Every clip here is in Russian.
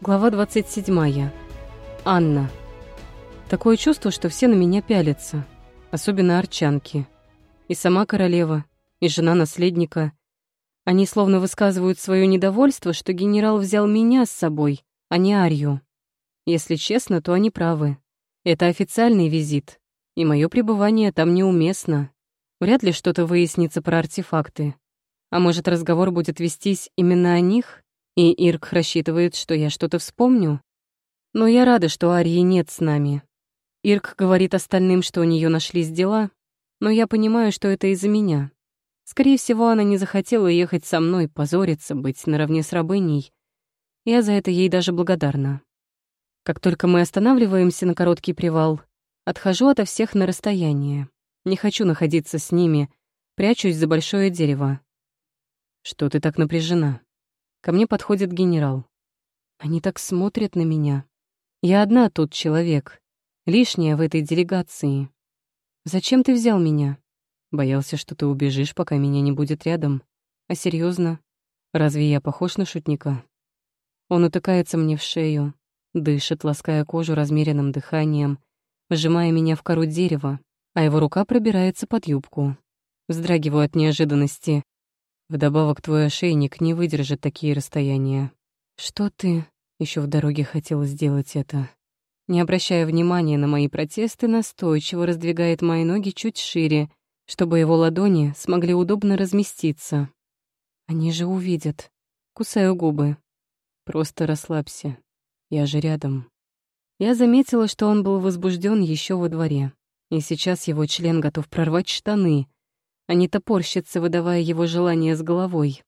Глава 27. Анна. Такое чувство, что все на меня пялятся, особенно арчанки. И сама королева, и жена наследника. Они словно высказывают свое недовольство, что генерал взял меня с собой, а не Арью. Если честно, то они правы. Это официальный визит, и мое пребывание там неуместно. Вряд ли что-то выяснится про артефакты. А может, разговор будет вестись именно о них? И Ирк рассчитывает, что я что-то вспомню? Но я рада, что Арии нет с нами. Ирк говорит остальным, что у нее нашлись дела, но я понимаю, что это из-за меня. Скорее всего, она не захотела ехать со мной, позориться, быть наравне с рабыней. Я за это ей даже благодарна. Как только мы останавливаемся на короткий привал, отхожу ото всех на расстояние. Не хочу находиться с ними, прячусь за большое дерево. Что ты так напряжена? Ко мне подходит генерал. Они так смотрят на меня. Я одна тут человек, лишняя в этой делегации. Зачем ты взял меня? Боялся, что ты убежишь, пока меня не будет рядом. А серьезно, разве я похож на шутника? Он утыкается мне в шею, дышит, лаская кожу размеренным дыханием, выжимая меня в кору дерева, а его рука пробирается под юбку. Вздрагиваю от неожиданности. Вдобавок, твой ошейник не выдержит такие расстояния. Что ты еще в дороге хотел сделать это? Не обращая внимания на мои протесты, настойчиво раздвигает мои ноги чуть шире, чтобы его ладони смогли удобно разместиться. Они же увидят. Кусаю губы. Просто расслабься. Я же рядом. Я заметила, что он был возбужден еще во дворе, и сейчас его член готов прорвать штаны — а не топорщится, выдавая его желание с головой.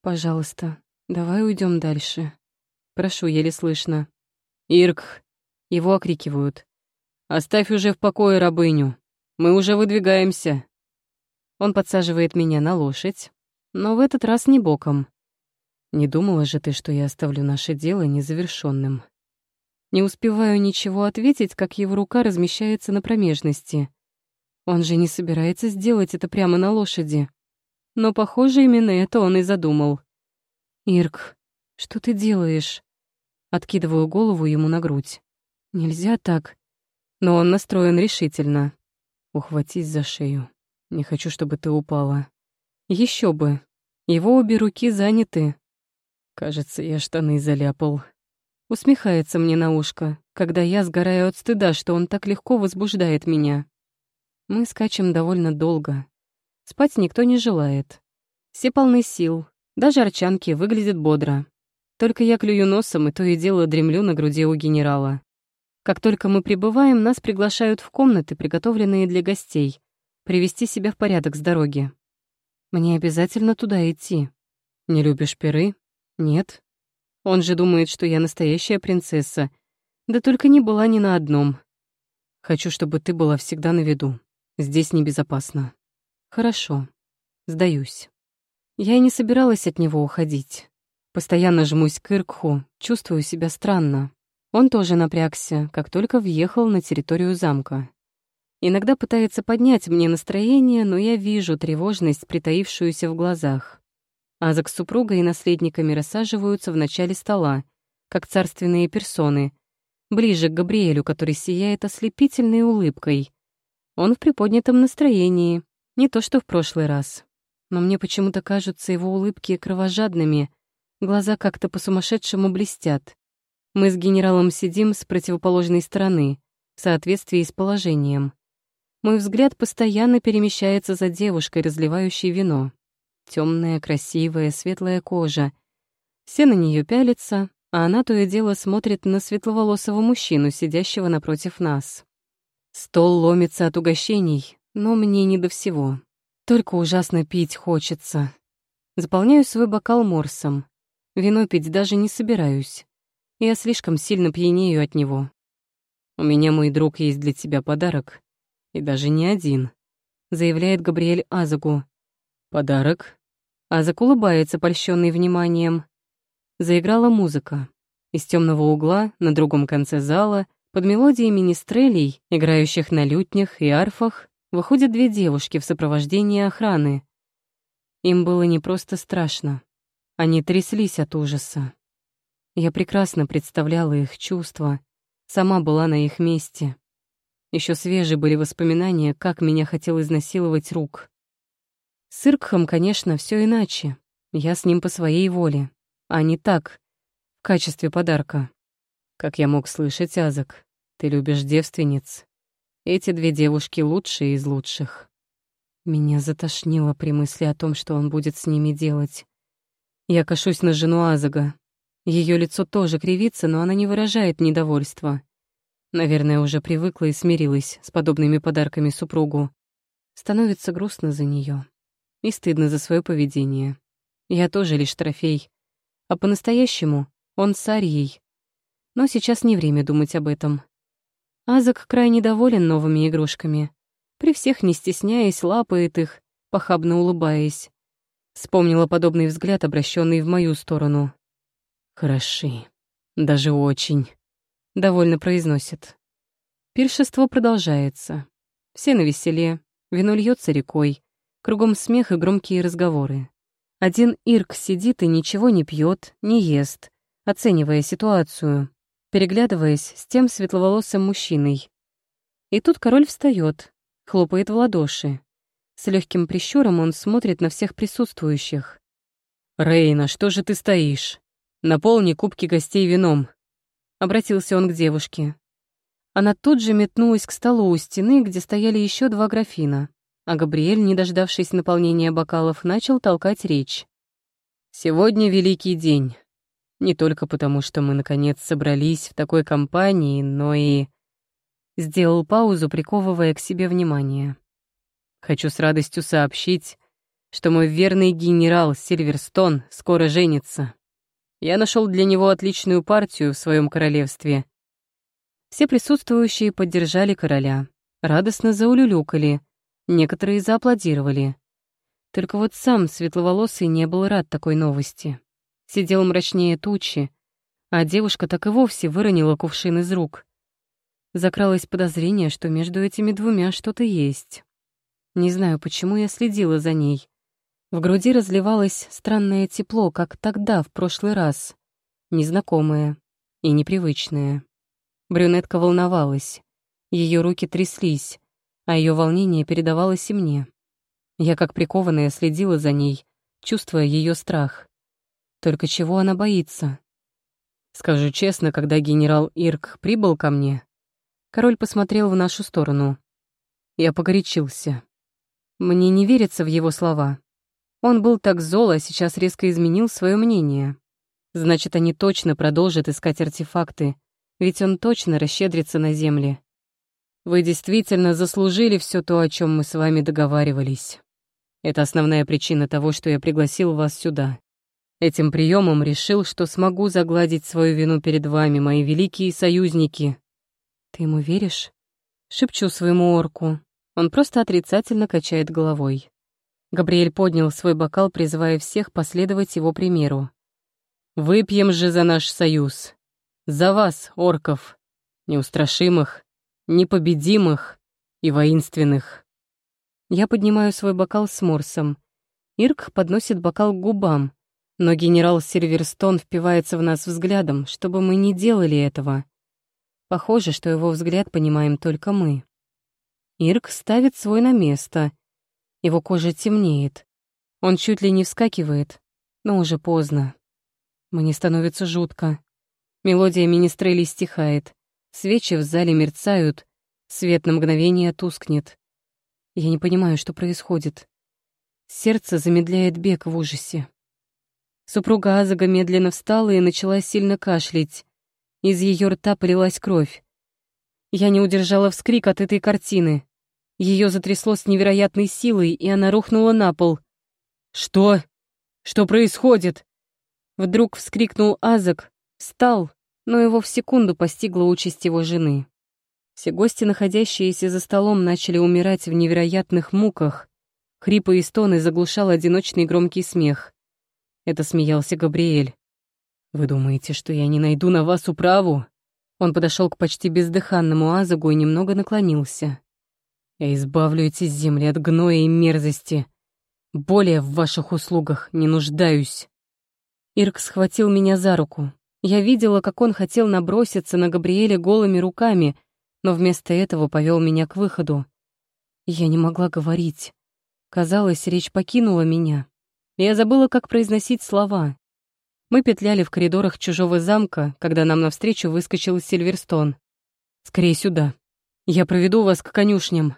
«Пожалуйста, давай уйдем дальше». Прошу, еле слышно. «Ирк!» Его окрикивают. «Оставь уже в покое рабыню. Мы уже выдвигаемся». Он подсаживает меня на лошадь, но в этот раз не боком. Не думала же ты, что я оставлю наше дело незавершенным. Не успеваю ничего ответить, как его рука размещается на промежности. Он же не собирается сделать это прямо на лошади. Но, похоже, именно это он и задумал. «Ирк, что ты делаешь?» Откидываю голову ему на грудь. «Нельзя так». Но он настроен решительно. «Ухватись за шею. Не хочу, чтобы ты упала». Еще бы. Его обе руки заняты. Кажется, я штаны заляпал. Усмехается мне на ушко, когда я сгораю от стыда, что он так легко возбуждает меня. Мы скачем довольно долго. Спать никто не желает. Все полны сил, даже арчанки выглядят бодро. Только я клюю носом и то и дело дремлю на груди у генерала. Как только мы прибываем, нас приглашают в комнаты, приготовленные для гостей, привести себя в порядок с дороги. Мне обязательно туда идти. Не любишь перы? Нет. Он же думает, что я настоящая принцесса. Да только не была ни на одном. Хочу, чтобы ты была всегда на виду. Здесь небезопасно. Хорошо. Сдаюсь. Я и не собиралась от него уходить. Постоянно жмусь к Иркху, чувствую себя странно. Он тоже напрягся, как только въехал на территорию замка. Иногда пытается поднять мне настроение, но я вижу тревожность, притаившуюся в глазах. Азак с супругой и наследниками рассаживаются в начале стола, как царственные персоны, ближе к Габриэлю, который сияет ослепительной улыбкой, он в приподнятом настроении, не то что в прошлый раз. Но мне почему-то кажутся его улыбки кровожадными, глаза как-то по-сумасшедшему блестят. Мы с генералом сидим с противоположной стороны, в соответствии с положением. Мой взгляд постоянно перемещается за девушкой, разливающей вино. Темная, красивая, светлая кожа. Все на нее пялятся, а она то и дело смотрит на светловолосого мужчину, сидящего напротив нас. Стол ломится от угощений, но мне не до всего. Только ужасно пить хочется. Заполняю свой бокал морсом. Вино пить даже не собираюсь. Я слишком сильно пьянею от него. «У меня, мой друг, есть для тебя подарок. И даже не один», — заявляет Габриэль Азагу. «Подарок?» Азак улыбается, польщенный вниманием. Заиграла музыка. Из темного угла, на другом конце зала — под мелодией министрелей, играющих на лютнях и арфах, выходят две девушки в сопровождении охраны. Им было не просто страшно. Они тряслись от ужаса. Я прекрасно представляла их чувства, сама была на их месте. Еще свежие были воспоминания, как меня хотел изнасиловать рук. С Иркхом, конечно, все иначе. Я с ним по своей воле, а не так, в качестве подарка. Как я мог слышать, Азак, ты любишь девственниц. Эти две девушки лучшие из лучших. Меня затошнило при мысли о том, что он будет с ними делать. Я кашусь на жену Азага. Ее лицо тоже кривится, но она не выражает недовольства. Наверное, уже привыкла и смирилась с подобными подарками супругу. Становится грустно за нее и стыдно за свое поведение. Я тоже лишь трофей. А по-настоящему он с Арией. Но сейчас не время думать об этом. Азак крайне доволен новыми игрушками. При всех, не стесняясь, лапает их, похабно улыбаясь. Вспомнила подобный взгляд, обращенный в мою сторону. «Хороши. Даже очень», — довольно произносит. Пиршество продолжается. Все на веселе, вино льется рекой, кругом смех и громкие разговоры. Один Ирк сидит и ничего не пьет, не ест, оценивая ситуацию, переглядываясь с тем светловолосым мужчиной. И тут король встает, хлопает в ладоши. С легким прищуром он смотрит на всех присутствующих. «Рейна, что же ты стоишь? Наполни кубки гостей вином», — обратился он к девушке. Она тут же метнулась к столу у стены, где стояли еще два графина, а Габриэль, не дождавшись наполнения бокалов, начал толкать речь. «Сегодня великий день. Не только потому, что мы, наконец, собрались в такой компании, но и...» Сделал паузу, приковывая к себе внимание. «Хочу с радостью сообщить, что мой верный генерал Сильверстон скоро женится. Я нашел для него отличную партию в своем королевстве». Все присутствующие поддержали короля, радостно заулюлюкали, некоторые зааплодировали. Только вот сам светловолосый не был рад такой новости. Сидел мрачнее тучи, а девушка так и вовсе выронила кувшин из рук. Закралось подозрение, что между этими двумя что-то есть. Не знаю, почему я следила за ней. В груди разливалось странное тепло, как тогда, в прошлый раз. Незнакомое и непривычное. Брюнетка волновалась. Ее руки тряслись, а ее волнение передавалось и мне. Я, как прикованная, следила за ней, чувствуя ее страх. Только чего она боится? Скажу честно, когда генерал Ирк прибыл ко мне, Король посмотрел в нашу сторону. Я погорячился. Мне не верится в его слова. Он был так зол, а сейчас резко изменил свое мнение. Значит, они точно продолжат искать артефакты, ведь он точно расщедрится на земле. Вы действительно заслужили все то, о чем мы с вами договаривались. Это основная причина того, что я пригласил вас сюда. Этим приемом решил, что смогу загладить свою вину перед вами, мои великие союзники, «Ты ему веришь?» Шепчу своему орку. Он просто отрицательно качает головой. Габриэль поднял свой бокал, призывая всех последовать его примеру. «Выпьем же за наш союз. За вас, орков, неустрашимых, непобедимых и воинственных». Я поднимаю свой бокал с морсом. Ирк подносит бокал к губам, но генерал Сильверстон впивается в нас взглядом, чтобы мы не делали этого. Похоже, что его взгляд понимаем только мы. Ирк ставит свой на место. Его кожа темнеет. Он чуть ли не вскакивает, но уже поздно. Мне становится жутко. Мелодия министрели стихает. Свечи в зале мерцают. Свет на мгновение тускнет. Я не понимаю, что происходит. Сердце замедляет бег в ужасе. Супруга Азага медленно встала и начала сильно кашлять. Из ее рта полилась кровь. Я не удержала вскрик от этой картины. Ее затрясло с невероятной силой, и она рухнула на пол. «Что? Что происходит?» Вдруг вскрикнул Азак, встал, но его в секунду постигла участь его жены. Все гости, находящиеся за столом, начали умирать в невероятных муках. Хрипы и стоны заглушал одиночный громкий смех. Это смеялся Габриэль. «Вы думаете, что я не найду на вас управу?» Он подошел к почти бездыханному Азагу и немного наклонился. «Я избавлю эти земли от гноя и мерзости. Более в ваших услугах не нуждаюсь». Ирк схватил меня за руку, Я видела, как он хотел наброситься на Габриэля голыми руками, но вместо этого повел меня к выходу. Я не могла говорить. Казалось, речь покинула меня. Я забыла, как произносить слова. Мы петляли в коридорах чужого замка, когда нам навстречу выскочил Сильверстон. «Скорее сюда. Я проведу вас к конюшням».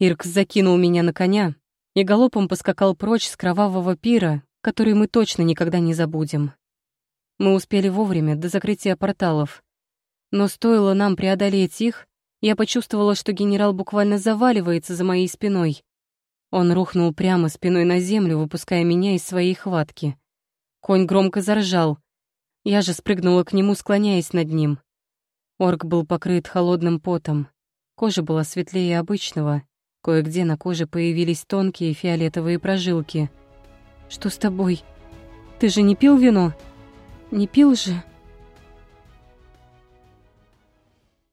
Иркс закинул меня на коня и галопом поскакал прочь с кровавого пира, который мы точно никогда не забудем. Мы успели вовремя, до закрытия порталов. Но стоило нам преодолеть их, я почувствовала, что генерал буквально заваливается за моей спиной. Он рухнул прямо спиной на землю, выпуская меня из своей хватки. Конь громко заржал. Я же спрыгнула к нему, склоняясь над ним. Орк был покрыт холодным потом. Кожа была светлее обычного. Кое-где на коже появились тонкие фиолетовые прожилки. «Что с тобой? Ты же не пил вино?» «Не пил же?»